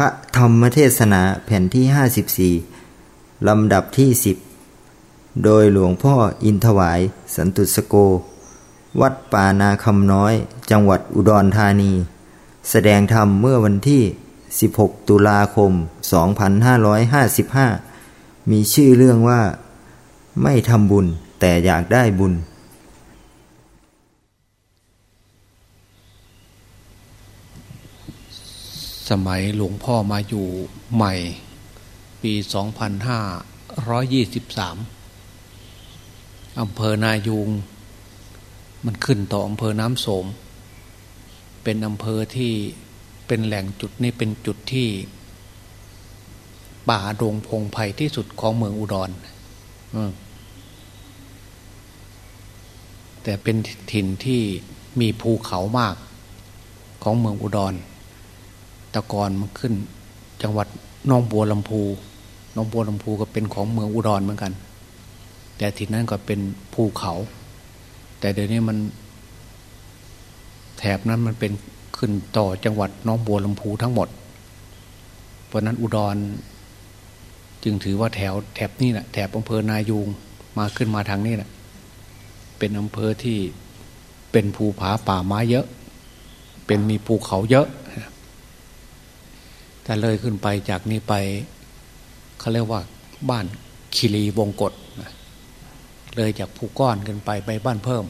ระธรรมเทศนาแผ่นที่ 54 ลำดับที่ 10 โดยหลวงพ่ออินทวาย สันตุสโก วัดป่านาคำน้อย จังหวัดอุดรธานี แสดงธรรมเมื่อวันที่ 16 ตุลาคม 2555 มีชื่อเรื่องว่า ไม่ทำบุญแต่อยากได้บุญ สมัยหลวงพ่อมาอยู่ใหม่ ปี 2523 อำเภอนายูง มันขึ้นต่ออำเภอน้ำโสม เป็นอำเภอที่เป็นแหล่งจุดนี้เป็นจุดที่ ป่าดงพงไพ่ที่สุดของเมืองอุดรแต่เป็นถิ่นที่มีภูเขามากของเมืองอุดร ตะกอนมันขึ้น จังหวัดน้องบัวลำพูน้องบัวลำพูก็เป็นของเมืองอุดรเหมือนกัน แต่ที่นั้นก็เป็นภูเขา แต่เดี๋ยวนี้มัน แถบนั้นมันเป็นขึ้นต่อจังหวัดน้องบัวลำพูทั้งหมด เพราะนั้นอุดร จึงถือว่าแถวแถบนี้แหละแถบอำเภอนายูงมาขึ้นมาทางนี้แหละเป็นอำเภอที่เป็นภูผาป่าไม้เยอะ เป็นมีภูเขาเยอะ แต่เลยขึ้นไปจากนี้ไปเขาเรียกว่าบ้านคีรีวงกฏเลยจากภูก้อนขึ้นไปไปบ้านเพิ่ม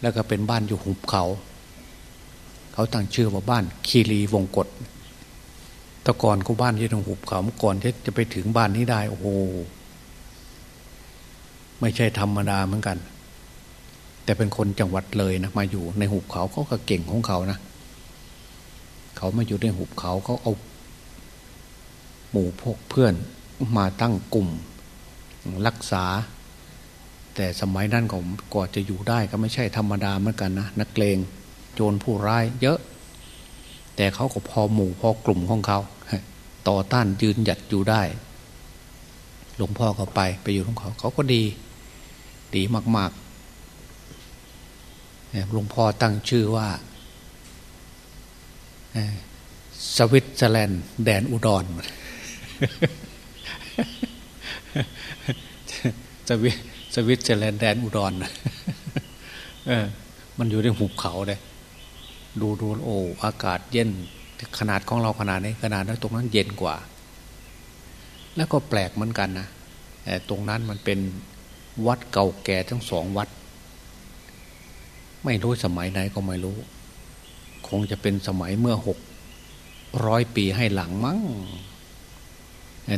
แล้วก็เป็นบ้านอยู่หุบเขา เขาตั้งชื่อว่าบ้านคีรีวงกฏตะกอนเขาบ้านที่ตรงหุบเขาก่อนที่จะไปถึงบ้านนี้ได้โอ้โหไม่ใช่ธรรมดาเหมือนกัน แต่เป็นคนจังหวัดเลยนะมาอยู่ในหุบเขาเขาก็เก่งของเขานะ เขามาอยู่ในหุบเขาเขาเอาหมู่พกเพื่อนมาตั้งกลุ่มรักษา แต่สมัยนั้นของก่อนจะอยู่ได้ก็ไม่ใช่ธรรมดาเหมือนกันนะนักเลงโจรผู้ร้ายเยอะ แต่เขาก็พอหมู่พอกลุ่มของเขาต่อต้านยืนหยัดอยู่ได้ หลวงพ่อเขาไปไปอยู่ของเขาเขาก็ดี ดีมากๆหลวงพ่อตั้งชื่อว่า สวิตเซอร์แลนด์แดนอุดรสวิสวิตเซอร์แลนด์แดนอุดรเออมันอยู่ในหุบเขาเลยดูดูโอ้อากาศเย็นขนาดของเราขนาดนี้ขนาดนั้นตรงนั้นเย็นกว่า แล้วก็แปลกเหมือนกันนะแต่ตรงนั้นมันเป็นวัดเก่าแก่ทั้งสองวัด ไม่รู้สมัยไหนก็ไม่รู้ คงจะเป็นสมัยเมื่อหกร้อยปีให้หลังมั้ง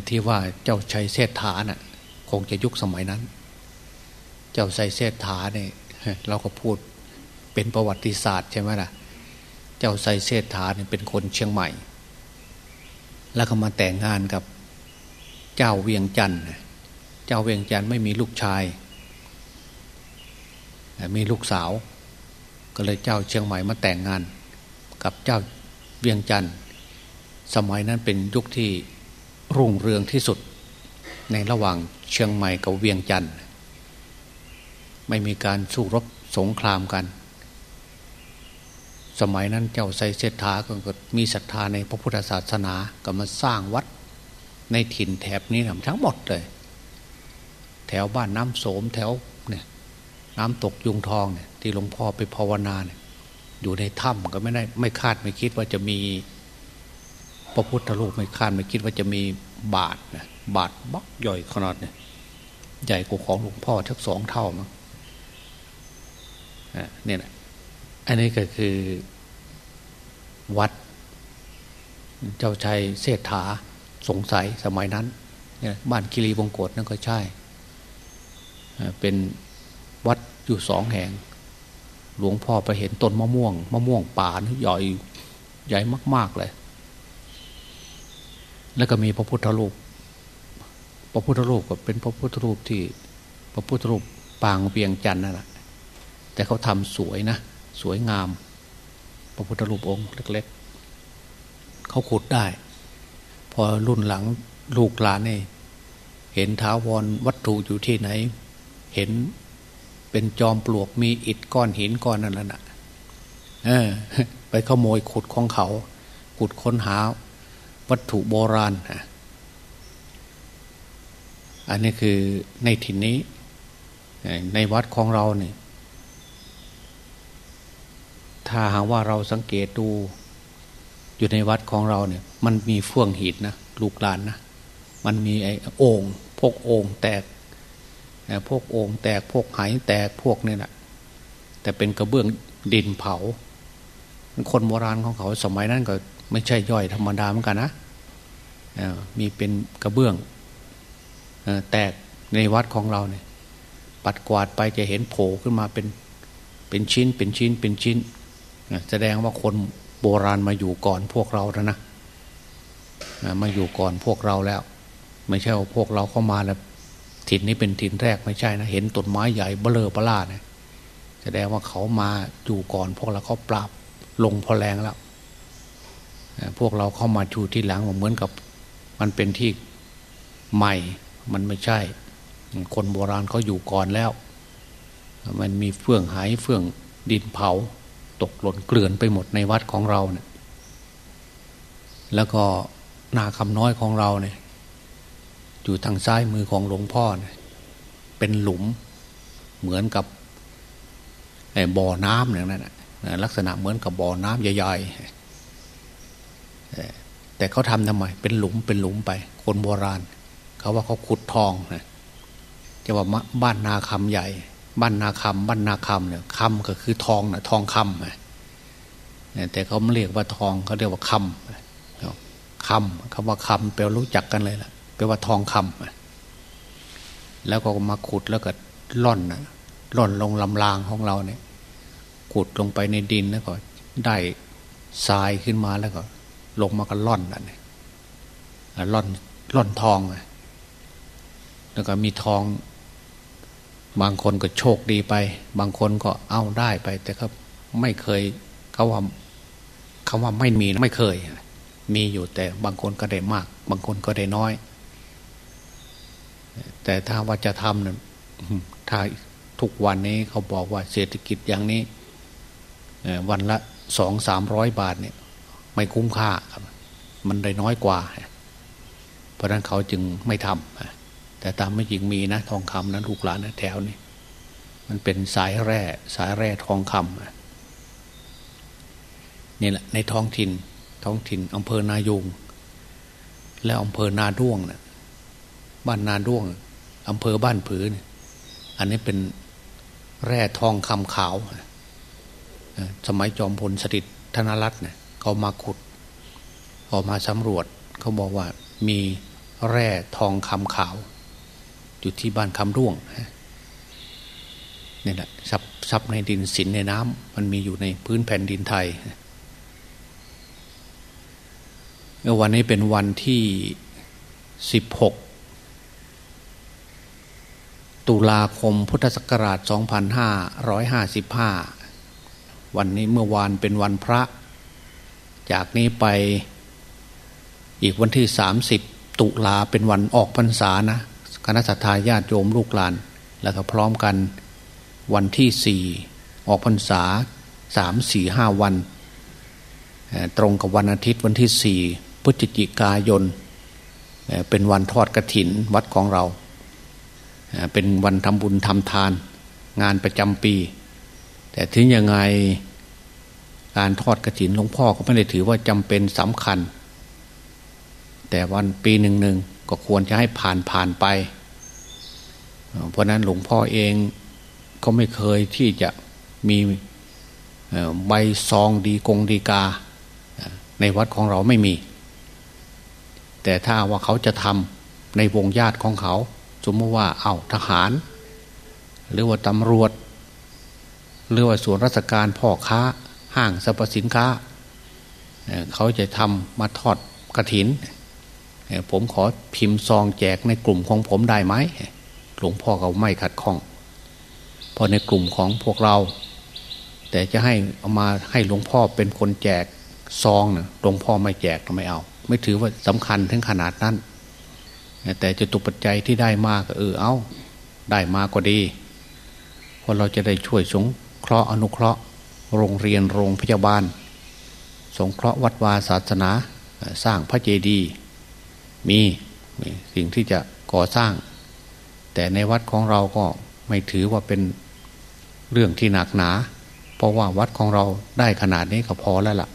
ที่ว่าเจ้าชัยเศรษฐาน่ะ คงจะยุคสมัยนั้น เจ้าชัยเศรษฐาเนี่ยเราก็พูดเป็นประวัติศาสตร์ใช่ไหมล่ะ เจ้าชัยเศรษฐาเนี่ยเป็นคนเชียงใหม่ แล้วก็มาแต่งงานกับเจ้าเวียงจันทร์เจ้าเวียงจันทร์ไม่มีลูกชาย มีลูกสาว ก็เลยเจ้าเชียงใหม่มาแต่งงาน กับเจ้าเวียงจันทร์สมัยนั้นเป็นยุคที่รุ่งเรืองที่สุด ในระหว่างเชียงใหม่กับเวียงจันทร์ไม่มีการสู้รบสงครามกัน สมัยนั้นเจ้าไซเซธาก็มีศรัทธาในพระพุทธศาสนาก็มาสร้างวัดในถิ่นแถบนี้ทั้งหมดเลย แถวบ้านน้ำโสมแถวเนี่ยน้ำตกยุงทองเนี่ยที่หลวงพ่อไปภาวนาเนี่ย อยู่ในถ้ำก็ไม่ได้ไม่คาดไม่คิดว่าจะมีพระพุทธรูปไม่คาดไม่คิดว่าจะมีบาทนะบาทบักใหญ่ขนาดเนี่ยใหญ่กว่าของหลวงพ่อทักสองเท่ามั้งเนี่ยนะอันนี้ก็คือวัด เจ้าชายเศรษฐาสงสัยสมัยนั้นเนี่ยบ้านคิรีวงกฏนั่นก็ใช่ เป็นวัดอยู่สองแห่ง หลวงพ่อไปเห็นต้นมะม่วง มะม่วงป่าใหญ่ใหญ่มาก ๆเลย แล้วก็มีพระพุทธรูป พระพุทธรูปก็เป็นพระพุทธรูปที่พระพุทธรูปปางเวียงจันนั่นแหละแต่เขาทำสวยนะ สวยงาม พระพุทธรูปองค์เล็ก ๆ เขาขุดได้ พอรุ่นหลังลูกหลานนี่เห็นท้าวรวัตถุอยู่ที่ไหน เห็น เป็นจอมปลวกมีอิฐก้อนหินก้อนนั่นแหละเออ ไปขโมยขุดของเขา ขุดค้นหา วัตถุโบราณอันนี้คือในถิ่นนี้ ในวัดของเราเนี่ยถ้าหากว่าเราสังเกตดูอยู่ในวัดของเราเนี่ย มันมีเฟื่องหินนะลูกหลานนะมันมีไอ้โอ่งพวกโอ่งแตก พวกโอ่งแตกพวกไหแตกพวกนี่แหละแต่เป็นกระเบื้องดินเผา คนโบราณของเขาสมัยนั้นก็ไม่ใช่ย่อยธรรมดาเหมือนกันนะมีเป็นกระเบื้องแตกในวัดของเราเนี่ย ปัดกวาดไปจะเห็นโผล่ขึ้นมาเป็นเป็นชิ้นเป็นชิ้นเป็นชิ้น แสดงว่าคนโบราณมาอยู่ก่อนพวกเราแล้วนะมาอยู่ก่อนพวกเราแล้ว ไม่ใช่ว่าพวกเราเข้ามาแล้ว ถิ่นนี้เป็นถิ่นแรกไม่ใช่นะ เห็นต้นไม้ใหญ่เบลอปลาเนี่ยแสดงว่าเขามาอยู่ก่อน พวกเราเขาปราบลงพอแรงแล้วพวกเราเข้ามาชูที่หลังเหมือนกับมันเป็นที่ใหม่ มันไม่ใช่ คนโบราณเขาอยู่ก่อนแล้ว มันมีเฟื่องหายเฟื่องดินเผา ตกหล่นเกลื่อนไปหมดในวัดของเราเนี่ยแล้วก็นาคำน้อยของเราเนี่ย อยู่ทางซ้ายมือของหลวงพ่อเนี่ยเป็นหลุมเหมือนกับบ่อน้ำอย่างนั้นลักษณะเหมือนกับบ่อน้ำใหญ่ๆแต่เขาทำทำไม เป็นหลุมเป็นหลุมไป คนโบราณ เขาว่าเขาขุดทองนะจะว่าบ้านนาคำใหญ่ บ้านนาคำบ้านนาคำเนี่ยคำก็คือทองนะทองคำแต่เขาไม่เรียกว่าทองเขาเรียกว่าคำคำคำว่าคำแปลรู้จักกันเลยล่ะ แปลว่าทองคำแล้วก็มาขุดแล้วก็ล่อนนะล่อนลงลำรางของเราเนี่ยขุดลงไปในดินแล้วก็ได้ทรายขึ้นมาแล้วก็ ลงมาก็ล่อนนั่นล่อนล่อนทองแล้วก็มีทอง บางคนก็โชคดีไป บางคนก็เอาได้ไป แต่เขาไม่เคยเขาว่าเขาว่าไม่มีไม่เคย มีอยู่แต่บางคนก็ได้มาก บางคนก็ได้น้อย แต่ถ้าว่าจะทำเนี่ยถ้าทุกวันนี้เขาบอกว่าเศรษฐกิจอย่างนี้วันละสองสามร้อยบาทเนี่ย ไม่คุ้มค่าครับ มันได้น้อยกว่า เพราะนั้นเขาจึงไม่ทำแต่ตามไม่จริงมีนะ ทองคำนะลูกหลานนะแถวนี้มันเป็นสายแร่สายแร่ทองคำนี่แหละในท้องถิ่นท้องถิ่นอำเภอนายุงและอำเภอนาด้วงนะ่ะ บ้านนาด้วงอำเภอบ้านผือเนี่ยอันนี้เป็นแร่ทองคำขาว สมัยจอมพลสฤษดิ์ธนรัตน์เนี่ยเขามาขุดออกมาสำรวจเขาบอกว่ามีแร่ทองคำขาว อยู่ที่บ้านคำร่วงนี่แหละซับซับในดินสินในน้ำมันมีอยู่ในพื้นแผ่นดินไทยวันนี้เป็นวันที่สิบหก ตุลาคมพุทธศักราช 2555 วันนี้เมื่อวานเป็นวันพระ จากนี้ไปอีกวันที่ 30 ตุลาเป็นวันออกพรรษานะคณะสัตยาญาติโยมลูกหลาน แล้วก็พร้อมกันวันที่สี่ออกพรรษาสามสี่ห้าวัน ตรงกับวันอาทิตย์วันที่สี่พฤศจิกายน เป็นวันทอดกระถินวัดของเรา เป็นวันทำบุญทำทาน งานประจำปี แต่ถึงยังไงการทอดกระถินหลวงพ่อก็ไม่ได้ถือว่าจำเป็นสำคัญ แต่วันปีหนึ่งหนึ่งก็ควรจะให้ผ่านผ่านไป เพราะนั้นหลวงพ่อเองก็ไม่เคยที่จะมีใบซองดีกงดีกา ในวัดของเราไม่มี แต่ถ้าว่าเขาจะทำในวงญาติของเขา สมมติว่าเอาทหาร หรือว่าตำรวจ หรือว่าส่วนราชการพ่อค้าห้างสรรพสินค้า เขาจะทำมาทอดกระถิน ผมขอพิมพ์ซองแจกในกลุ่มของผมได้ไหมหลวงพ่อเขาไม่ขัดข้องพอในกลุ่มของพวกเรา แต่จะให้เอามาให้หลวงพ่อเป็นคนแจกซองนะหลวงพ่อไม่แจกไม่เอา ไม่ถือว่าสำคัญถึงขนาดนั้น แต่จะตุปัจจัยที่ได้มากเออเอาได้มาก็ดีเพราะเราจะได้ช่วยสงเคราะห์อนุเคราะห์ โรงเรียนโรงพยาบาล สงเคราะห์วัดวาศาสนาสร้างพระเจดีย์มีสิ่งที่จะก่อสร้าง แต่ในวัดของเราก็ไม่ถือว่าเป็นเรื่องที่หนักหนา เพราะว่าวัดของเราได้ขนาดนี้ก็พอแล้วล่ะ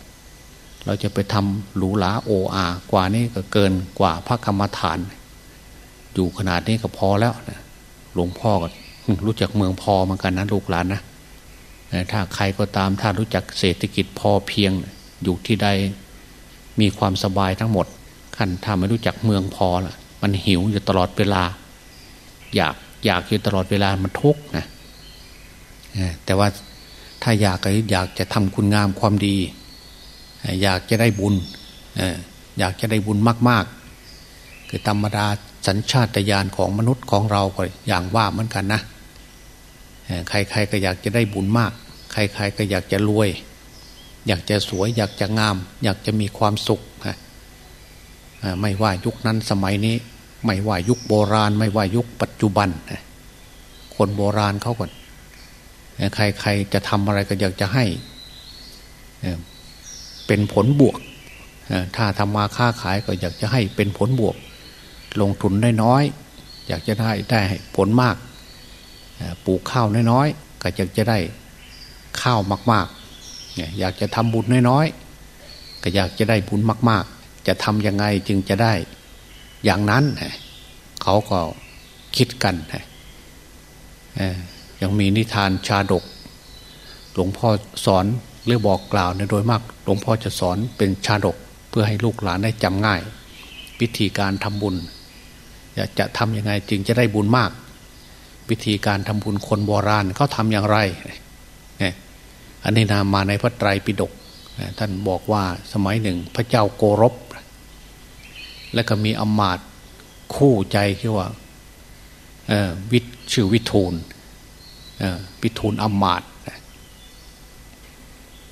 เราจะไปทำหรูหราโออากว่านี้ก็เกินกว่าพระกรรมฐาน อยู่ขนาดนี้ก็พอแล้วนะหลวงพ่อก็รู้จักเมืองพอเหมือนกันนะลูกหลานนะถ้าใครก็ตามถ้ารู้จักเศรษฐกิจพอเพียง อยู่ที่ใดมีความสบายทั้งหมดขั้นถ้าไม่รู้จักเมืองพอล่ะ มันหิวอยู่ตลอดเวลา อยากอยากอยู่ตลอดเวลามันทุกข์นะแต่ว่าถ้าอยากอยากจะทำคุณงามความดี อยากจะได้บุญอยากจะได้บุญมาก ๆ คือธรรมดา สัญชาตญาณของมนุษย์ของเราก็อย่างว่าเหมือนกันนะใครๆก็อยากจะได้บุญมาก ใครๆก็อยากจะรวย อยากจะสวย อยากจะงาม อยากจะมีความสุขไม่ว่ายุคนั้นสมัยนี้ ไม่ว่ายุคโบราณ ไม่ว่ายุคปัจจุบันคนโบราณเขาก่อนใครๆจะทำอะไรก็อยากจะให้เป็นผลบวกถ้าทำมาค้าขายก็อยากจะให้เป็นผลบวก ลงทุนได้น้อยอยากจะได้ได้ผลมากปลูกข้าวน้อยๆก็อยากจะได้ข้าวมากๆอยากจะทำบุญน้อยๆก็อยากจะได้บุญมาก ๆ จะทำยังไงจึงจะได้อย่างนั้นเขาก็คิดกันยังมีนิทานชาดก หลวงพ่อสอนหรือบอกกล่าวในโดยมาก หลวงพ่อจะสอนเป็นชาดกเพื่อให้ลูกหลานได้จำง่ายวิธีการทำบุญ จะทำยังไงจึงจะได้บุญมาก วิธีการทำบุญคนโบราณเขาทำอย่างไรอันนี้นามาในพระไตรปิฎกท่านบอกว่าสมัยหนึ่งพระเจ้าโกรบ และก็มีอมาตคู่ใจคือว่าวิชื่อวิทูลวิทูลอมาต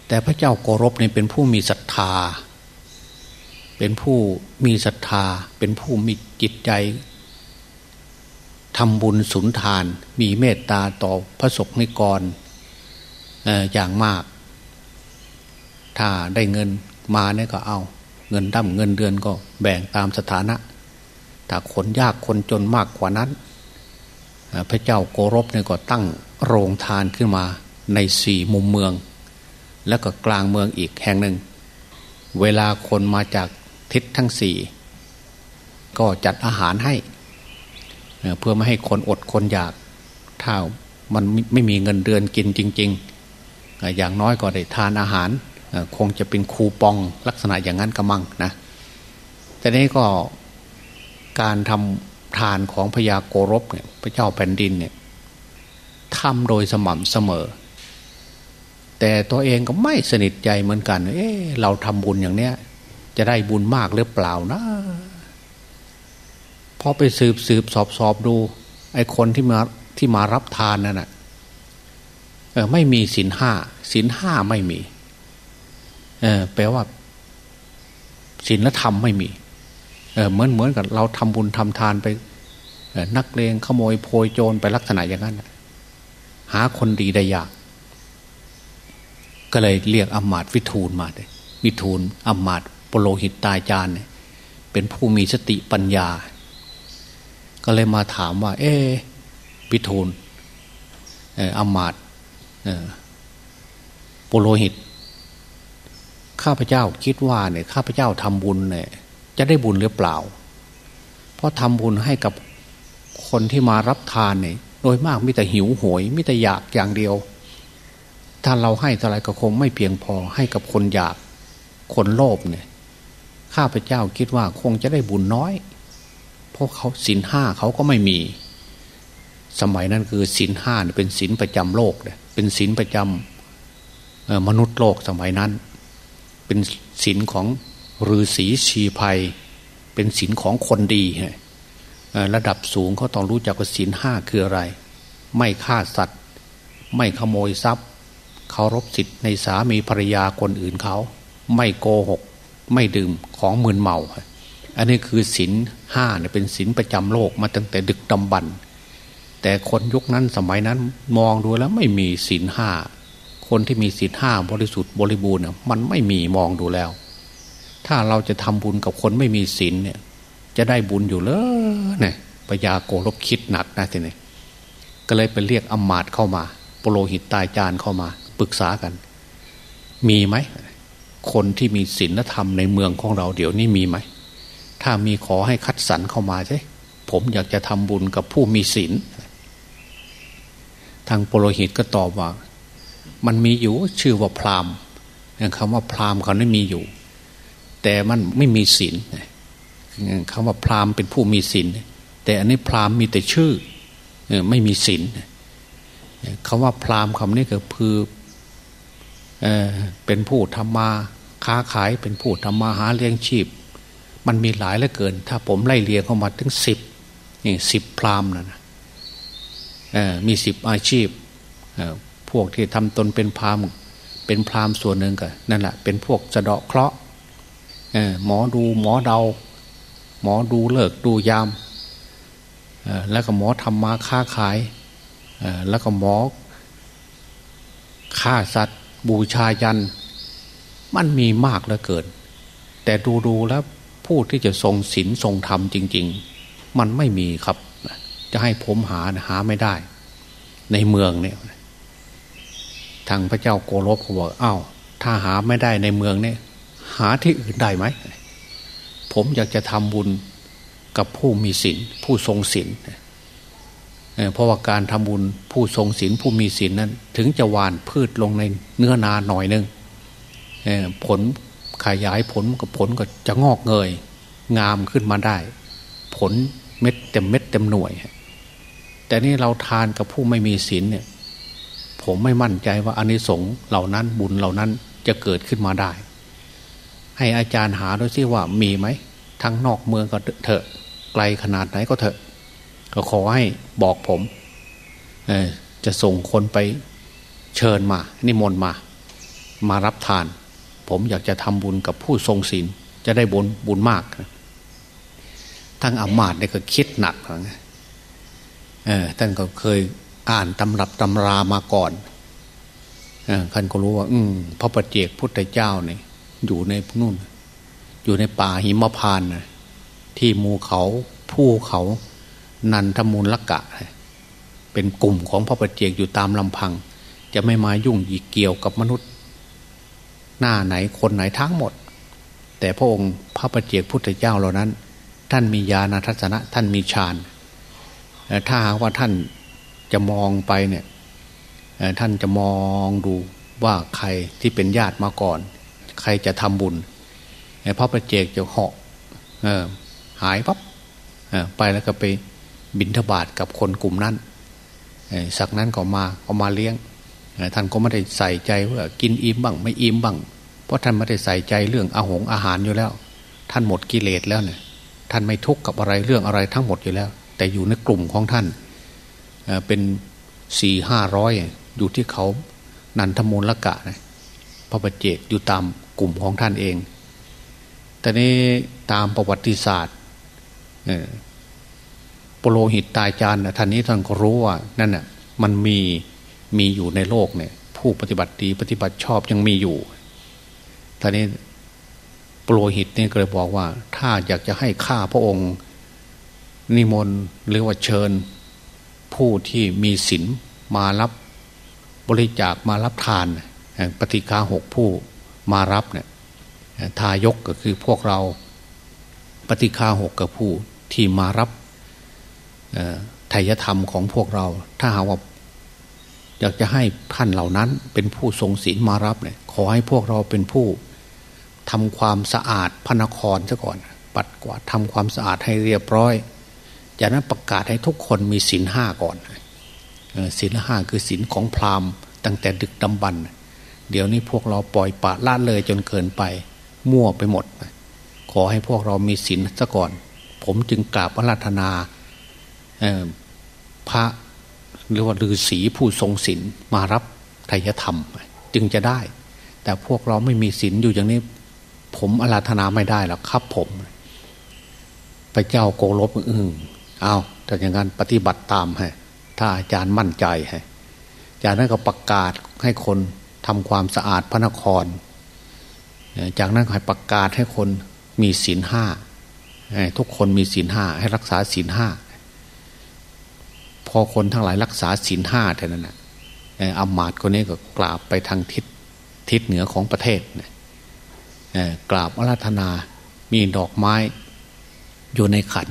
แต่พระเจ้าโกรบเนี่ยเป็นผู้มีศรัทธา เป็นผู้มีศรัทธา เป็นผู้มีจิตใจ ทำบุญสุนทาน มีเมตตาต่อพระสงฆ์นิกรอย่างมาก ถ้าได้เงินมาเนี่ยก็เอา เงินดั้มเงินเดือนก็แบ่งตามสถานะถ้าคนยากคนจนมากกว่านั้น พระเจ้าโกรบเนี่ยก็ตั้งโรงทานขึ้นมาในสี่มุมเมือง แล้วก็กลางเมืองอีกแห่งหนึ่ง เวลาคนมาจากทิศทั้งสี่ก็จัดอาหารให้ เพื่อไม่ให้คนอดคนอยากถ้ามันไม่มีเงินเดือนกินจริง ๆ อย่างน้อยก็ได้ทานอาหาร คงจะเป็นคูปองลักษณะอย่างนั้นกระมังนะแต่นี้ก็การทำทานของพญาโกรบเนี่ยพระเจ้าแผ่นดินเนี่ยทำโดยสม่ำเสมอ แต่ตัวเองก็ไม่สนิทใจเหมือนกัน เอ๊เราทำบุญอย่างเนี้ยจะได้บุญมากหรือเปล่านะ พอไปสืบสืบสอบสอบดู ไอ้คนที่มาที่มารับทานนั่นแหะเออไม่มีศีลห้าศีลห้าไม่มี เออแปลว่าศีลธรรมไม่มี เออเหมือนเหมือนกับเราทำบุญทำทานไปนักเลงขโมยโพยโจรไปลักษณะอย่างนั้นหาคนดีได้ยาก ก็เลยเรียกอมาตวิทูลมาเลยวิทูลอมาตปโลหิตตายจารย์เนี่ยเป็นผู้มีสติปัญญา ก็เลยมาถามว่า เอ๊พิทูลอามาตปุโรหิต ข้าพเจ้าคิดว่าเนี่ยข้าพเจ้าทำบุญเนี่ย จะได้บุญหรือเปล่า เพราะทำบุญให้กับคนที่มารับทานเนี่ยโดยมากมิแต่หิวโหยมิแต่อยากอย่างเดียว ถ้าเราให้เท่าไรก็คงไม่เพียงพอให้กับคนอยากคนโลภเนี่ย ข้าพเจ้าคิดว่าคงจะได้บุญน้อย เพราะเขาศีลห้าเขาก็ไม่มี สมัยนั้นคือศีลห้าเป็นศีลประจำโลกเนี่ยเป็นศีลประจำมนุษย์โลกสมัยนั้น เป็นศีลของฤาษีชีภัย เป็นศีลของคนดีระดับสูงเขาต้องรู้จักว่าศีลห้าคืออะไร ไม่ฆ่าสัตว์ ไม่ขโมยทรัพย์เคารพสิทธิ์ในสามีภรรยาคนอื่นเขา ไม่โกหก ไม่ดื่มของมึนเมา อันนี้คือศีลห้าเนี่ยเป็นศีลประจำโลกมาตั้งแต่ดึกดำบรรแต่คนยุคนั้นสมัยนั้นมองดูแล้วไม่มีศีลห้าคนที่มีศีลห้าบริสุทธิ์บริบูรณ์มันไม่มีมองดูแล้ว ถ้าเราจะทำบุญกับคนไม่มีศีลเนี่ย จะได้บุญอยู่เลยเนี่ยปยาโกรบคิดหนักนะทีนี้ก็เลยไปเรียกอมาตเข้ามาโปโลหิตตายจานเข้ามาปรึกษากัน มีไหม คนที่มีศีลธรรมในเมืองของเราเดี๋ยวนี้มีไหม ถ้ามีขอให้คัดสรรเข้ามาใช่ผมอยากจะทำบุญกับผู้มีศีลทางปโลหิตก็ตอบว่า มันมีอยู่ชื่อว่าพราหมณ์คำว่าพราหมณ์เขาไม่มีอยู่ แต่มันไม่มีศีลคำว่าพราหมณ์เป็นผู้มีศีลแต่อันนี้พราหมณ์มีแต่ชื่อไม่มีศีลคำว่าพราหมณ์คำนี้ก็คือเอเป็นผู้ทำมาค้าขายเป็นผู้ทำมาหาเลี้ยงชีพ มันมีหลายเหลือเกิน ถ้าผมไล่เรียงเข้ามาถึงสิบนี่สิบพราหมณ์นะมีสิบอาชีพพวกที่ทำตนเป็นพราหมณ์เป็นพราหมณ์ส่วนหนึ่งก็นั่นแหละเป็นพวกสะเดาะเคราะห์หมอดูหมอเดา หมอดูเลิกดูยามแล้วก็หมอทำมาค้าขายแล้วก็หมอฆ่าสัตว์ บูชายัน มันมีมากเหลือเกิน แต่ดูดูแล้ว ผู้ที่จะทรงศีลทรงธรรมจริง ๆ มันไม่มีครับ จะให้ผมหาหาไม่ได้ ในเมืองเนี่ยทางพระเจ้าโกรบเขาบอกอ้าวถ้าหาไม่ได้ในเมืองเนี่ย หาที่อื่นได้ไหมผมอยากจะทำบุญกับผู้มีศีลผู้ทรงศีลเพราะว่าการทำบุญผู้ทรงศีลผู้มีศีลนั้น ถึงจะหวานพืชลงในเนื้อนาหน่อยนึงผล ขยายผลกับผลก็จะงอกเงย งามขึ้นมาได้ ผลเม็ดเต็มเม็ดเต็มหน่วย แต่นี่เราทานกับผู้ไม่มีศีลเนี่ย ผมไม่มั่นใจว่าอานิสงส์เหล่านั้นบุญเหล่านั้นจะเกิดขึ้นมาได้ ให้อาจารย์หาด้วยซิว่ามีไหมทั้งนอกเมืองก็เถอะไกลขนาดไหนก็เถอะ ก็ขอให้บอกผมจะส่งคนไปเชิญมา นิมนต์มา มารับทาน ผมอยากจะทำบุญกับผู้ทรงศีลจะได้บุญบุญมากทั้งอามาตย์เนี่ยก็คิดหนักนะท่านก็เคยอ่านตำรับตำรามาก่อนท่านก็รู้ว่า อืมพระปฏิเจกพุทธเจ้าเนี่ยอยู่ในนู่น อยู่ในป่าหิมพานนะที่มูเขาผู้เขานันทมูลละกะ เป็นกลุ่มของพระปฏิเจกอยู่ตามลำพัง จะไม่มายุ่งยีเกี่ยวกับมนุษย์ หน้าไหนคนไหนทั้งหมด แต่พระองค์พระปฏิเจกพุทธเจ้าเหล่านั้น ท่านมีญาณทัศนะ ท่านมีฌานถ้าหากว่าท่านจะมองไปเนี่ยท่านจะมองดูว่าใครที่เป็นญาติมาก่อน ใครจะทำบุญพระประเจกจะเหาะหายปั๊บไปแล้วก็ไปบินทบาทกับคนกลุ่มนั้นสักนั้นก็มาเอามาเลี้ยงท่านก็ไม่ได้ใส่ใจว่ากินอิ่มบ้าง ไม่อิ่มบ้าง ราะท่านไม่ได้ใส่ใจเรื่องอาหงอาหารอยู่แล้ว ท่านหมดกิเลสแล้วเนี่ยท่านไม่ทุกข์กับอะไรเรื่องอะไรทั้งหมดอยู่แล้ว แต่อยู่ในกลุ่มของท่านเป็นสี่ห้าร้อยอยู่ที่เขานันทมูลละกะนะพระประเจกอยู่ตามกลุ่มของท่านเอง แต่นี้ตามประวัติศาสตร์ปโลหิตตายจานท่านนี้ท่านก็รู้ว่านั่นน่ะมันมีมีอยู่ในโลกเนี่ยผู้ปฏิบัติดีปฏิบัติชอบยังมีอยู่ ท่านี้ปโลหิตนี่ก็เลยบอกว่า ถ้าอยากจะให้ข้าพระองค์นิมนต์หรือว่าเชิญผู้ที่มีศีลมารับบริจาคมารับทาน ปฏิฆาหกผู้มารับเนี่ยทายกก็คือพวกเราปฏิฆาหกกับผู้ที่มารับไทยธรรมของพวกเรา ถ้าหากว่าอยากจะให้ท่านเหล่านั้นเป็นผู้ทรงศีลมารับเนี่ยขอให้พวกเราเป็นผู้ ทำความสะอาดพระนครซะก่อน ปัดกวาดทำความสะอาดให้เรียบร้อย จากนั้นประกาศให้ทุกคนมีศีลห้าก่อนศีลห้าคือศีลของพราหมณ์ ตั้งแต่ดึกดำบรรเดี๋ยวนี้พวกเราปล่อยปะละเลยจนเกินไป มั่วไปหมด ขอให้พวกเรามีศีลซะก่อน ผมจึงกราบพระราธนาพระหรือว่าฤาษีผู้ทรงศีลมารับไทยธรรม จึงจะได้ แต่พวกเราไม่มีศีลอยู่อย่างนี้ ผมอาราธนาไม่ได้หรอกครับผมพระเจ้าโกรบอึ้งเอาแต่อย่างนั้นปฏิบัติตามให้ถ้าอาจารย์มั่นใจให้จากนั้นก็ประกาศให้คนทำความสะอาดพระนคร จากนั้นให้ประกาศให้คนมีศีลห้าทุกคนมีศีลห้าให้รักษาศีลห้าพอคนทั้งหลายรักษาศีลห้าเท่านั้นนะอามาตย์คนนี้ก็กราบไปทางทิศทิศเหนือของประเทศ กราบอาราธนา มีดอกไม้อยู่ในขัน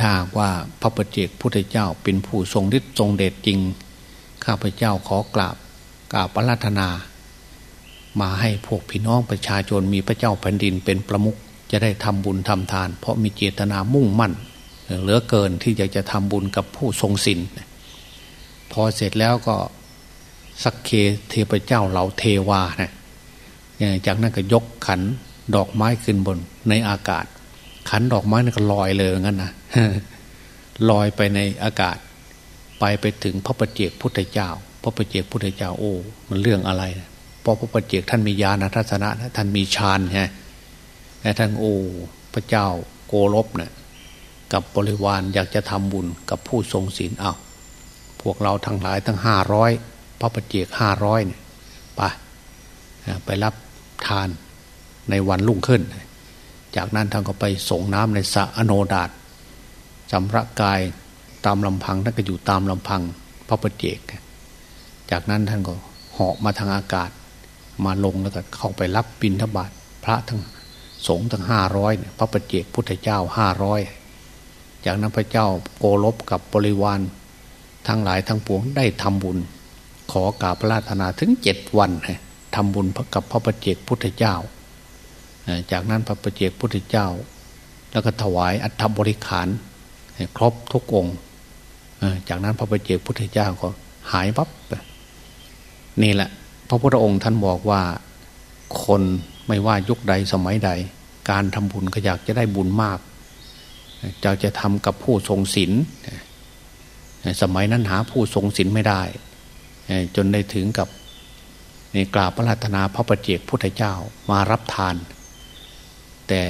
ถ้าว่าพระปฏิเจกพุทธเจ้าเป็นผู้ทรงฤทธิ์ทรงเดชจริง ข้าพเจ้าขอกราบกราบอาราธนา มาให้พวกพี่น้องประชาชนมีพระเจ้าแผ่นดินเป็นประมุขจะได้ทำบุญทำทาน เพราะมีเจตนามุ่งมั่น เหลือเกินที่อยากจะทำบุญกับผู้ทรงศีลพอเสร็จแล้วก็สักเคเทพเจ้าเหล่าเทวานะ จากนั้นก็ยกขันดอกไม้ขึ้นบนในอากาศ ขันดอกไม้นั่นก็ลอยเลยงั้นนะลอยไปในอากาศ ไปไปถึงพระประเจกพุทธเจ้า พระประเจกพุทธเจ้าโอ้มันเรื่องอะไรเพราะพระประเจกท่านมีญาณทัศนะท่านมีฌานไงแต่ท่านโอ้พระเจ้าโกลบเนะี่ยกับบริวารอยากจะทำบุญกับผู้ทรงศีลเอาพวกเราทั้งหลายทั้งห้าร้อยพระปฏิเจกห้าร้อยเนี่ยไปไปรับ ทานในวันรุ่งขึ้น จากนั้นท่านก็ไปส่งน้ำในสระอโนดาตสำระกายตามลำพังท่านก็อยู่ตามลำพังพระปฏิเจก จากนั้นท่านก็เหาะมาทางอากาศมาลงแล้วก็เข้าไปรับบิณฑบาตพระทั้งสงฆ์ทั้งห้าร้อยพระปฏิเจกพุทธเจ้าห้าร้อยจากนั้นพระเจ้าโกลบกับบริวารทั้งหลายทั้งปวงได้ทำบุญ ขอกราบพระราธนาถึงเจ็ดวัน ทำบุญกับพระประเจกพุทธเจ้า จากนั้นพระประเจกพุทธเจ้า แล้วก็ถวายอัฐบริขารครบทุกองค์จากนั้นพระประเจกพุทธเจ้าก็หายปั๊บนี่แหละ พระพุทธองค์ท่านบอกว่าคนไม่ว่ายุคใดสมัยใด การทำบุญก็อยากจะได้บุญมากจะจะทำกับผู้ทรงศีลสมัยนั้นหาผู้ทรงศีลไม่ได้ จนได้ถึงกับ กราบพระราธนาพระประเจกพุทธเจ้ามารับทาน แต่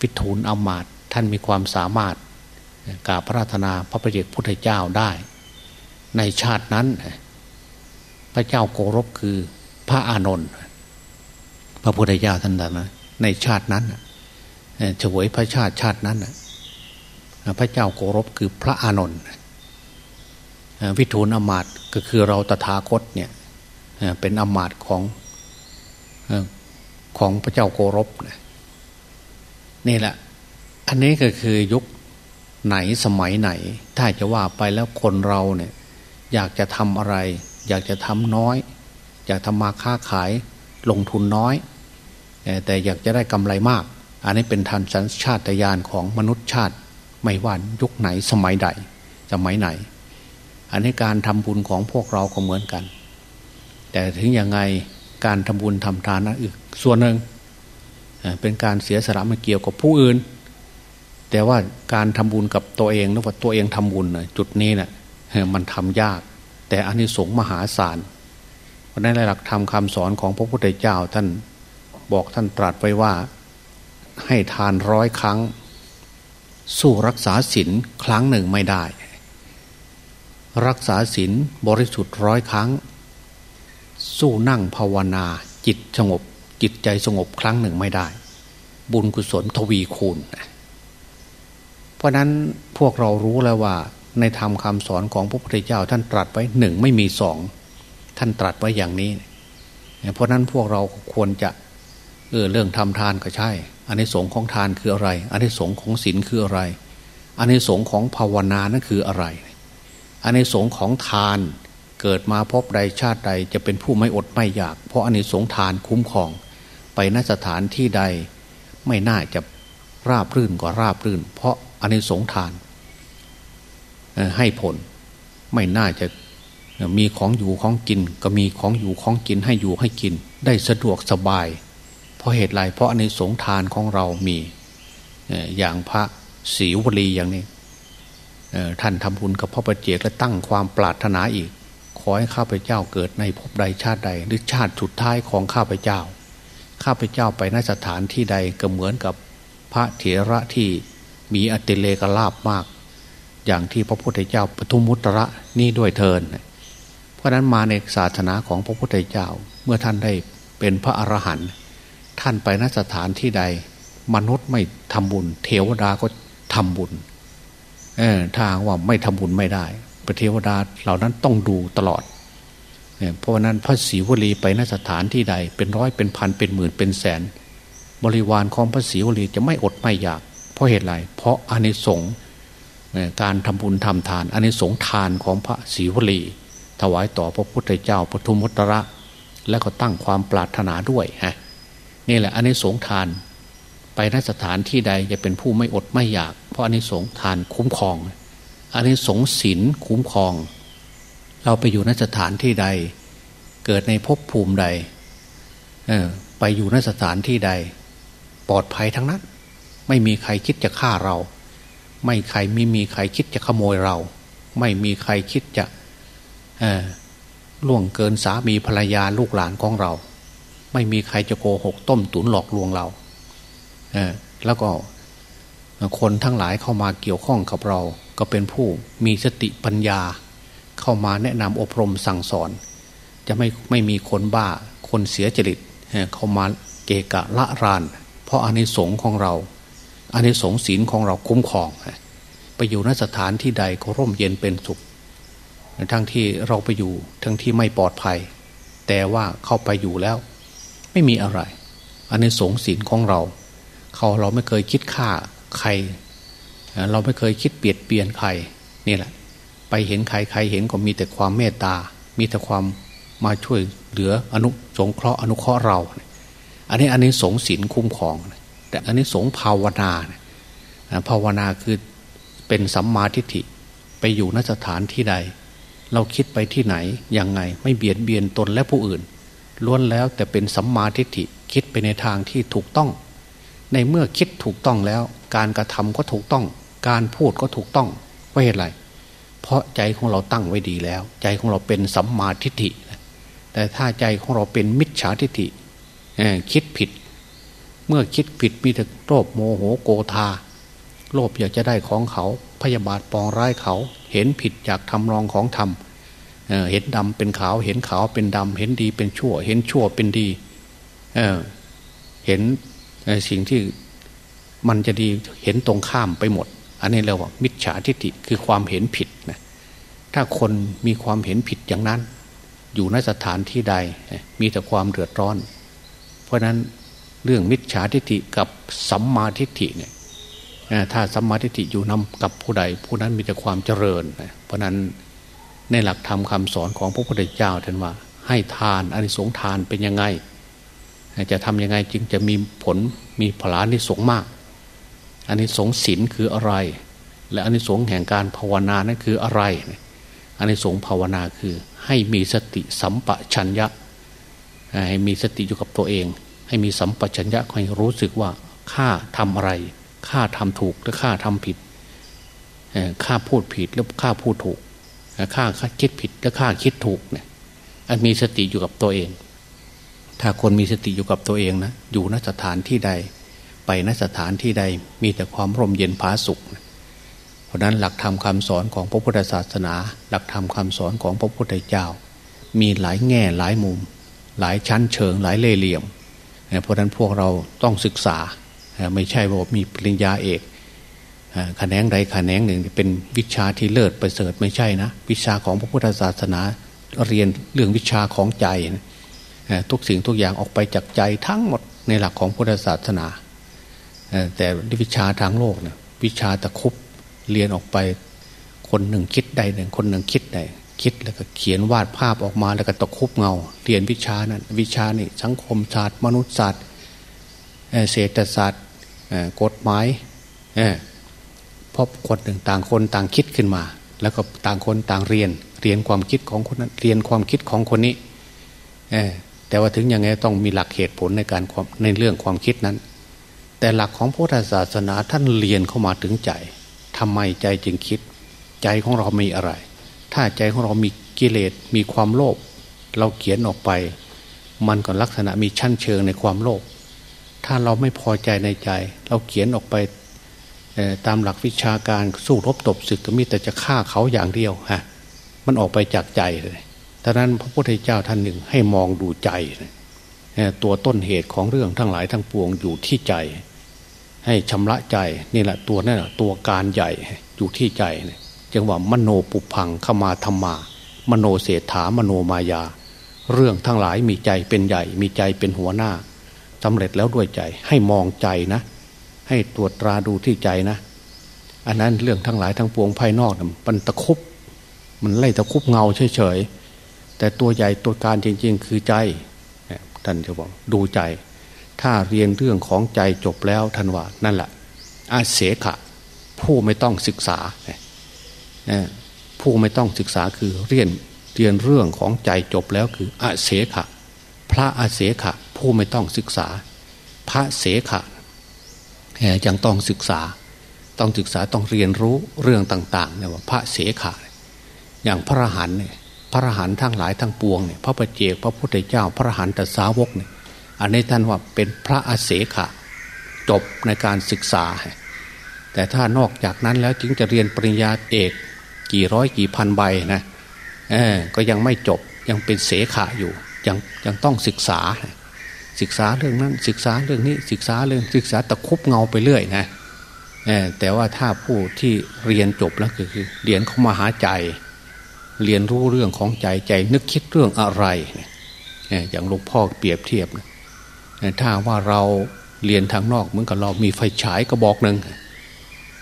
พิทูลอมาตท่านมีความสามารถกราบพระราธนาพระประเจกพุทธเจ้าได้ ในชาตินั้น พระเจ้าโกรบคือพระอานนท์พระพุทธเจ้าท่านนั้นในชาตินั้นเฉวยพระชาติชาตินั้นพระเจ้าโกรบคือพระอานนท์วิทูลอมาตก็คือเราตถาคตเนี่ย เป็นอมาตของของพระเจ้าโกรบนี่แหละ อันนี้ก็คือยุคไหนสมัยไหน ถ้าจะว่าไปแล้วคนเราเนี่ยอยากจะทำอะไร อยากจะทำน้อย อยากทำมาค้าขายลงทุนน้อย แต่อยากจะได้กำไรมาก อันนี้เป็นทันสัญชาตญาณของมนุษย์ชาติ ไม่ว่ายุคไหนสมัยใด สมัยไหน อันนี้การทำบุญของพวกเราก็เหมือนกัน แต่ถึงยังไงการทำบุญทำทานนั้นอีกส่วนหนึ่งเป็นการเสียสละม่เกี่ยวกับผู้อื่น แต่ว่าการทำบุญกับตัวเองหรือว่าตัวเองทำบุญจุดนี้นะ่ะมันทำยาก แต่อันนี้สงมหาศาลเพราะนั้นหลักธรรมคาสอนของพระพุทธเจ้าท่านบอกท่านตรัสไว้ว่า ให้ทานร้อยครั้ง สู้รักษาศีลครั้งหนึ่งไม่ได้ รักษาศีลบริสุทธิ์ร้อยครั้ง สู้นั่งภาวนา จิตสงบ จิตใจสงบครั้งหนึ่งไม่ได้ บุญกุศลทวีคูณ เพราะนั้นพวกเรารู้แล้วว่า ในธรรมคำสอนของพระพุทธเจ้าท่านตรัสไว้หนึ่งไม่มีสองท่านตรัสไว้อย่างนี้ เพราะนั้นพวกเราควรจะเออเรื่องทำทานก็ใช่อันนี้สงของทานคืออะไรอันนี้สงของศีลคืออะไรอันนี้สงของภาวนานั่นคืออะไรอันนี้สงของทาน เกิดมาพบใดชาติใดจะเป็นผู้ไม่อดไม่อยาก เพราะอันนี้สงทานคุ้มครอง ไปนสถานที่ใดไม่น่าจะราบรื่นกว่าราบรื่น เพราะอันนี้สงทานให้ผลไม่น่าจะมีของอยู่ของกิน ก็มีของอยู่ของกินให้อยู่ให้กิน ได้สะดวกสบาย เพราะเหตุไรเพราะในสงทานของเรามีอย่างพระศรีวลีอย่างนี้ท่านทำบุญกับพระประเจกและตั้งความปรารถนาอีก ขอให้ข้าพเจ้าเกิดในภพใดชาติใด หรือชาติสุดท้ายของข้าพเจ้า ข้าพเจ้าไปนสถานที่ใดก็เหมือนกับพระเถระที่มีอติเลกลาบมาก อย่างที่พระพุทธเจ้าปทุมมุตระนี่ด้วยเทินเพราะนั้นมาในศาสนาของพระพุทธเจ้าเมื่อท่านได้เป็นพระอรหันต์ท่านไปนสถานที่ใด มนุษย์ไม่ทำบุญ เทวดาก็ทำบุญเออถ้าว่าไม่ทำบุญไม่ได้ พระเทวดาเหล่านั้นต้องดูตลอดเพราะนั้นพระศรีวลีไปนสถานที่ใด เป็นร้อยเป็นพันเป็นหมื่นเป็นแสน บริวารของพระศรีวลีจะไม่อดไม่อยาก เพราะเหตุไรเพราะอานิสงส์การทำบุญทำทานอานิสงส์ทานของพระศรีวลี ถวายต่อพระพุทธเจ้าปทุมุตระ และก็ตั้งความปรารถนาด้วยฮะนี่แหละอานิสงส์ทาน ไปนสถานที่ใดจะเป็นผู้ไม่อดไม่อยาก เพราะอานิสงส์ทานคุ้มครอง อานิสงส์ศีลคุ้มครอง เราไปอยู่นสถานที่ใด เกิดในภพภูมิใดไปอยู่นสถานที่ใด ปลอดภัยทั้งนั้น ไม่มีใครคิดจะฆ่าเรา ไม่ใครไม่มีใครคิดจะขโมยเรา ไม่มีใครคิดจะล่วงเกินสามีภรรยาลูกหลานของเรา ไม่มีใครจะโกหกต้มตุ๋นหลอกลวงเราเแล้วก็คนทั้งหลายเข้ามาเกี่ยวข้องกับเรา ก็เป็นผู้มีสติปัญญา เข้ามาแนะนำอบรมสั่งสอน จะไม่ไม่มีคนบ้าคนเสียจริตเข้ามาเกะกะละราน เพราะอานิสงส์ของเราอานิสงส์ศีลของเราคุ้มครองไปอยู่นสถานที่ใดก็ร่มเย็นเป็นสุขทั้งที่เราไปอยู่ทั้งที่ไม่ปลอดภัย แต่ว่าเข้าไปอยู่แล้ว ไม่มีอะไร อันในสงศีลของเรา เขาเราไม่เคยคิดฆ่าใคร เราไม่เคยคิดเปลียดเปลี่ยนใครนี่แหละ ไปเห็นใครใครเห็นก็มีแต่ความเมตตา มีแต่ความมาช่วยเหลืออนุสงเคราะห์อนุเคราะห์เรา อันนี้อันนี้สงสินคุ้มครอง แต่อันนี้สงภาวนาภาวนาคือเป็นสัมมาทิฏฐิไปอยู่นสถานที่ใด เราคิดไปที่ไหนยังไง ไม่เบียดเบียนตนและผู้อื่นล้วนแล้วแต่เป็นสัมมาทิฏฐิคิดไปในทางที่ถูกต้อง ในเมื่อคิดถูกต้องแล้ว การกระทำก็ถูกต้อง การพูดก็ถูกต้องเพราะเหตุไร เพราะใจของเราตั้งไว้ดีแล้ว ใจของเราเป็นสัมมาทิฏฐิแต่ถ้าใจของเราเป็นมิจฉาทิฏฐิคิดผิด เมื่อคิดผิดมีแต่โลภโมโหโกธาโลภอยากจะได้ของเขา พยาบาทปองร้ายเขา เห็นผิดจากทำรองของธรรมเห็นดำเป็นขาว เห็นขาวเป็นดำ เห็นดีเป็นชั่ว เห็นชั่วเป็นดีเเห็นสิ่งที่มันจะดีเห็นตรงข้ามไปหมด อันนี้เรียกว่ามิจฉาทิฏฐิคือความเห็นผิดนะถ้าคนมีความเห็นผิดอย่างนั้น อยู่ในสถานที่ใดมีแต่ความเดือดร้อน เพราะนั้นเรื่องมิจฉาทิฏฐิกับสัมมาทิฏฐิเนี่ยถ้าสัมมาทิฏฐิอยู่นำกับผู้ใด ผู้นั้นมีแต่ความเจริญ เพราะนั้นในหลักธรรมคาสอนของพระพุทธเจ้าท่านว่า ให้ทานอนิสงส์ทานเป็นยังไง จะทำยังไงจึงจะมีผลมีผลานิสงส์มาก อันนี้สงสินคืออะไร และอันนี้สงแห่งการภาวนานั้นคืออะไรอันนี้สงภาวนาคือให้มีสติสัมปชัญญะให้มีสติอยู่กับตัวเอง ให้มีสัมปชัญญะให้รู้สึกว่าข้าทำอะไรข้าทำถูกหรือข้าทำผิดข้าพูดผิดหรือข้าพูดถูกข้าคิดผิดหรือข้าคิดถูกเนี่ยอันมีสติอยู่กับตัวเอง ถ้าคนมีสติอยู่กับตัวเองนะอยู่ณสถานที่ใด ไปนสถานที่ใดมีแต่ความร่มเย็นผาสุข เพราะนั้นหลักธรรมคาสอนของพระพุทธศาสนา หลักธรรมคาสอนของพระพุทธเจ้า มีหลายแง่หลายมุม หลายชั้นเชิงหลายเล่เหลี่ยม เพราะนั้นพวกเราต้องศึกษาไม่ใช่ว่ามีปริญญาเอกแขนงใดแขนงหนึ่งเป็นวิชาที่เลิศประเสริฐไม่ใช่นะ วิชาของพระพุทธศาสนาเรียนเรื่องวิชาของใจ ทุกสิ่งทุกอย่างออกไปจากใจทั้งหมดในหลักของพุทธศาสนา แต่วิชาทางโลกเนี่ยวิชาตะคุบเรียนออกไป คนหนึ่งคิดใดหนึ่งคนหนึ่งคิดใดคิดแล้วก็เขียนวาดภาพออกมาแล้วก็ตะคุบเงา เรียนวิชานั้นวิชานี่สังคมศาสตร์มนุษยศาสตร์เศรษฐศาสตร์กฎหมายเพราะคนหนึ่งต่างคนต่างคิดขึ้นมา แล้วก็ต่างคนต่างเรียน เรียนความคิดของคนนั้นเรียนความคิดของคนนี้แต่ว่าถึงยังไงต้องมีหลักเหตุผลในการในเรื่องความคิดนั้น แต่หลักของพุทธศาสนาท่านเรียนเข้ามาถึงใจทำไมใจจึงคิด ใจของเรามีอะไร ถ้าใจของเรามีกิเลสมีความโลภเราเขียนออกไป มันก็ลักษณะมีชั้นเชิงในความโลภถ้าเราไม่พอใจในใจ เราเขียนออกไปตามหลักวิชาการสู้รบตบศึกก็มีแต่จะฆ่าเขาอย่างเดียวฮะมันออกไปจากใจเลยดังนั้นพระพุทธเจ้าท่านหนึ่งให้มองดูใจ ตัวต้นเหตุของเรื่องทั้งหลายทั้งปวงอยู่ที่ใจ ให้ชำระใจนี่แหละตัวนั่นแหละตัวการใหญ่อยู่ที่ใจจึงว่ามโนปุพังขมาธรรมา มโนเศรษฐามโนมายา เรื่องทั้งหลายมีใจเป็นใหญ่ มีใจเป็นหัวหน้าสำเร็จแล้วด้วยใจให้มองใจนะ ให้ตรวจตราดูที่ใจนะ อันนั้นเรื่องทั้งหลายทั้งปวงภายนอกมันตะคุบมันไล่ตะคุบเงาเฉยๆแต่ตัวใหญ่ตัวการจริง ๆ คือใจท่านจะบอกดูใจ ถ้าเรียนเรื่องของใจจบแล้วท่านว่านั่นแหละอาเสขะ ผู้ไม่ต้องศึกษาผู้ไม่ต้องศึกษาคือเรียนเรียนเรื่องของใจจบแล้วคืออาเสขะ พระอาเสขะ ผู้ไม่ต้องศึกษา พระเสขะยังต้องศึกษา ต้องศึกษาต้องเรียนรู้เรื่องต่างๆเนี่ยว่าพระเสขะ อย่างพระหันเนี่ยพระหันทั้งหลายทั้งปวงเนี่ยพระปเจกพระพุทธเจ้า พระหันตสาวกเนี่ย อันนี้ท่านว่าเป็นพระอาเสขะจบในการศึกษา แต่ถ้านอกจากนั้นแล้วจึงจะเรียนปริญญาเอกกี่ร้อยกี่พันใบนะเออก็ยังไม่จบยังเป็นเสขะอยู่ยังยังต้องศึกษา ศึกษาเรื่องนั้นศึกษาเรื่องนี้ศึกษาเรื่องศึกษาตะคุบเงาไปเรื่อยนะแต่ว่าถ้าผู้ที่เรียนจบแล้วคือเรียนเข้ามาหาใจ เรียนรู้เรื่องของใจใจนึกคิดเรื่องอะไร อย่างหลวงพ่อเปรียบเทียบนะ ถ้าว่าเราเรียนทางนอกเหมือนกับเรามีไฟฉายกระบอกหนึ่ง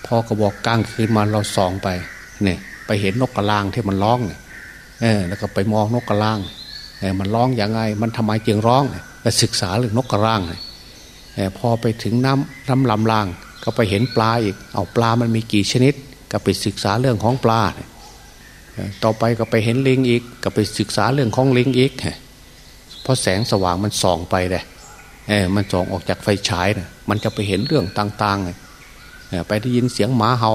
พอกระบอกกลางคืนมาเราส่องไปเนี่ยไปเห็นนกกระลางที่มันร้องเนี่ยแล้วก็ไปมองนกกระลางมันร้องอย่างไง มันทำไมจึงร้องไปศึกษาเรื่องนกกระลางเลยพอไปถึงน้ำน้ำลำลาง ก็ไปเห็นปลาอีกเอาปลามันมีกี่ชนิด ก็ไปศึกษาเรื่องของปลาต่อไปก็ไปเห็นลิงอีก ก็ไปศึกษาเรื่องของลิงอีกเพราะแสงสว่างมันส่องไปเลย มันส่องออกจากไฟฉายนะมันจะไปเห็นเรื่องต่างๆไปได้ยินเสียงหมาเห่า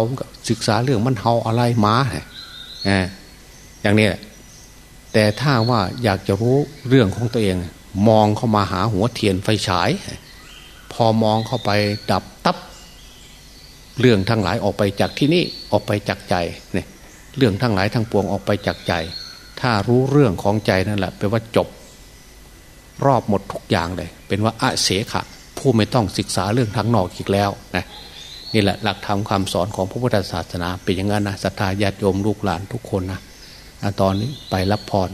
ศึกษาเรื่องมันเห่าอะไรหมาอย่างนี้แต่ถ้าว่าอยากจะรู้เรื่องของตัวเอง มองเข้ามาหาหัวเทียนไฟฉาย พอมองเข้าไปดับตับ เรื่องทั้งหลายออกไปจากที่นี่ออกไปจากใจเนี่ยเรื่องทั้งหลายทั้งปวงออกไปจากใจ ถ้ารู้เรื่องของใจนั่นแหละแปลว่าจบ รอบหมดทุกอย่างเลย เป็นว่าอาเสขะ ผู้ไม่ต้องศึกษาเรื่องทางนอกอีกแล้วนะนี่แหละหลักธรรมคาสอนของพระพุทธศาสนาเป็นอย่างนั้นนะศรัทธาญาติโยมลูกหลานทุกคนนะตอนนี้ไปรับพร